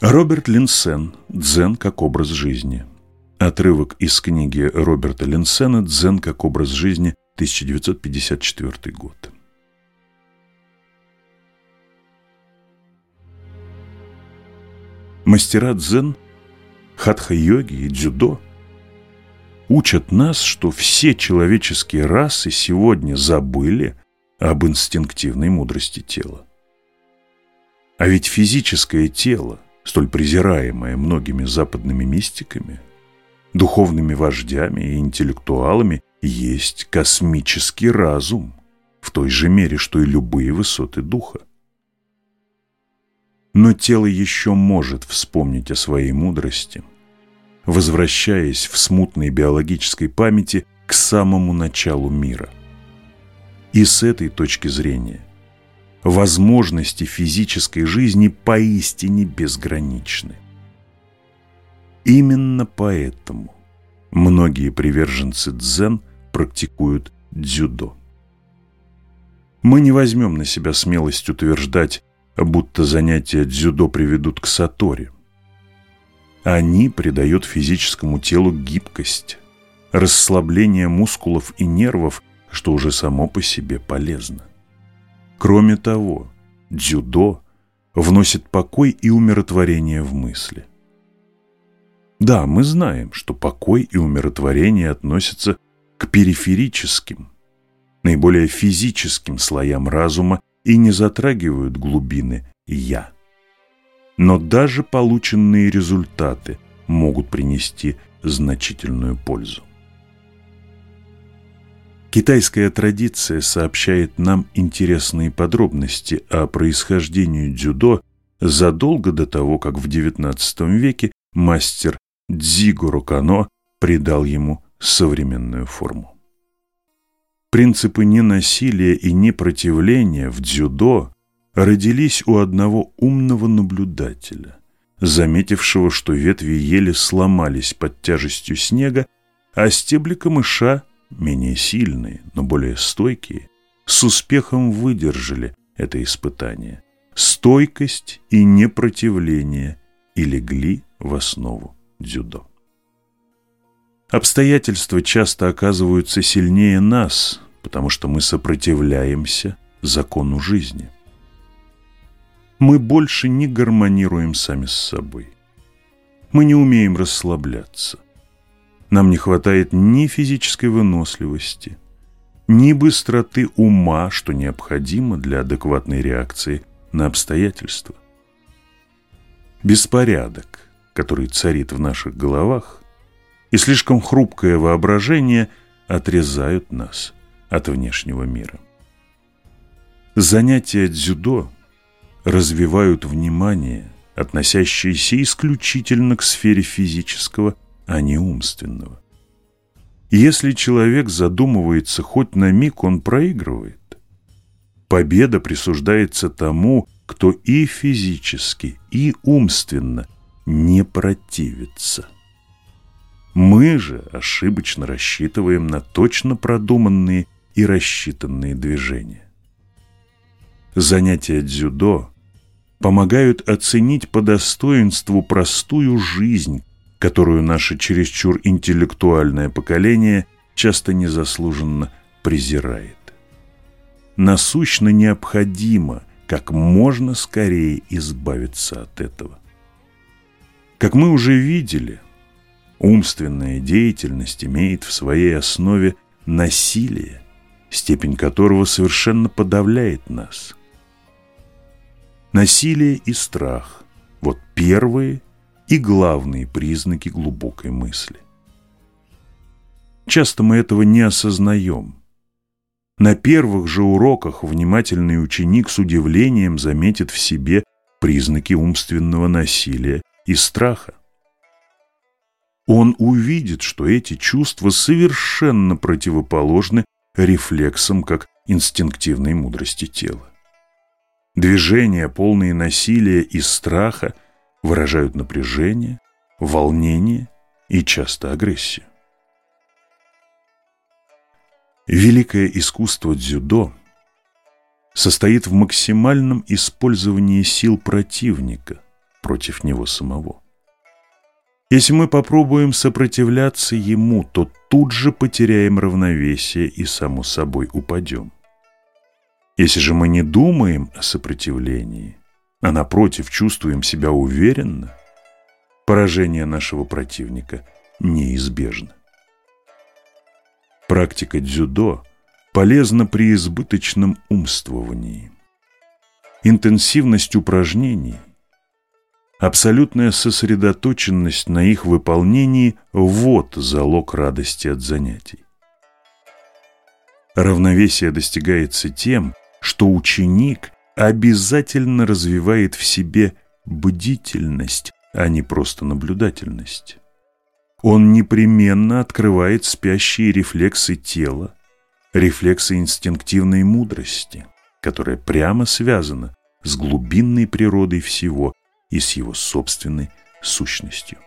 Роберт Линсен «Дзен как образ жизни». Отрывок из книги Роберта Линсена «Дзен как образ жизни», 1954 год. Мастера дзен, хатха-йоги и дзюдо учат нас, что все человеческие расы сегодня забыли об инстинктивной мудрости тела. А ведь физическое тело, столь презираемое многими западными мистиками, духовными вождями и интеллектуалами, есть космический разум в той же мере, что и любые высоты духа. Но тело еще может вспомнить о своей мудрости, возвращаясь в смутной биологической памяти к самому началу мира. И с этой точки зрения возможности физической жизни поистине безграничны. Именно поэтому многие приверженцы дзен практикуют дзюдо. Мы не возьмем на себя смелость утверждать, будто занятия дзюдо приведут к саторе. Они придают физическому телу гибкость, расслабление мускулов и нервов, что уже само по себе полезно. Кроме того, дзюдо вносит покой и умиротворение в мысли. Да, мы знаем, что покой и умиротворение относятся к периферическим, наиболее физическим слоям разума и не затрагивают глубины «я». Но даже полученные результаты могут принести значительную пользу. Китайская традиция сообщает нам интересные подробности о происхождении дзюдо задолго до того, как в XIX веке мастер Дзигуро Кано придал ему современную форму. Принципы ненасилия и непротивления в дзюдо родились у одного умного наблюдателя, заметившего, что ветви ели сломались под тяжестью снега, а стебли камыша, менее сильные, но более стойкие, с успехом выдержали это испытание. Стойкость и непротивление и легли в основу дзюдо. Обстоятельства часто оказываются сильнее нас, потому что мы сопротивляемся закону жизни. Мы больше не гармонируем сами с собой. Мы не умеем расслабляться. Нам не хватает ни физической выносливости, ни быстроты ума, что необходимо для адекватной реакции на обстоятельства. Беспорядок, который царит в наших головах, и слишком хрупкое воображение отрезают нас от внешнего мира. Занятия дзюдо развивают внимание, относящееся исключительно к сфере физического, а не умственного. Если человек задумывается хоть на миг, он проигрывает. Победа присуждается тому, кто и физически, и умственно не противится. Мы же ошибочно рассчитываем на точно продуманные и рассчитанные движения. Занятия дзюдо помогают оценить по достоинству простую жизнь, которую наше чересчур интеллектуальное поколение часто незаслуженно презирает. Насущно необходимо как можно скорее избавиться от этого. Как мы уже видели – Умственная деятельность имеет в своей основе насилие, степень которого совершенно подавляет нас. Насилие и страх – вот первые и главные признаки глубокой мысли. Часто мы этого не осознаем. На первых же уроках внимательный ученик с удивлением заметит в себе признаки умственного насилия и страха он увидит, что эти чувства совершенно противоположны рефлексам как инстинктивной мудрости тела. Движения, полные насилия и страха, выражают напряжение, волнение и часто агрессию. Великое искусство дзюдо состоит в максимальном использовании сил противника, против него самого. Если мы попробуем сопротивляться ему, то тут же потеряем равновесие и, само собой, упадем. Если же мы не думаем о сопротивлении, а напротив чувствуем себя уверенно, поражение нашего противника неизбежно. Практика дзюдо полезна при избыточном умствовании. Интенсивность упражнений – Абсолютная сосредоточенность на их выполнении – вот залог радости от занятий. Равновесие достигается тем, что ученик обязательно развивает в себе бдительность, а не просто наблюдательность. Он непременно открывает спящие рефлексы тела, рефлексы инстинктивной мудрости, которая прямо связана с глубинной природой всего и с его собственной сущностью.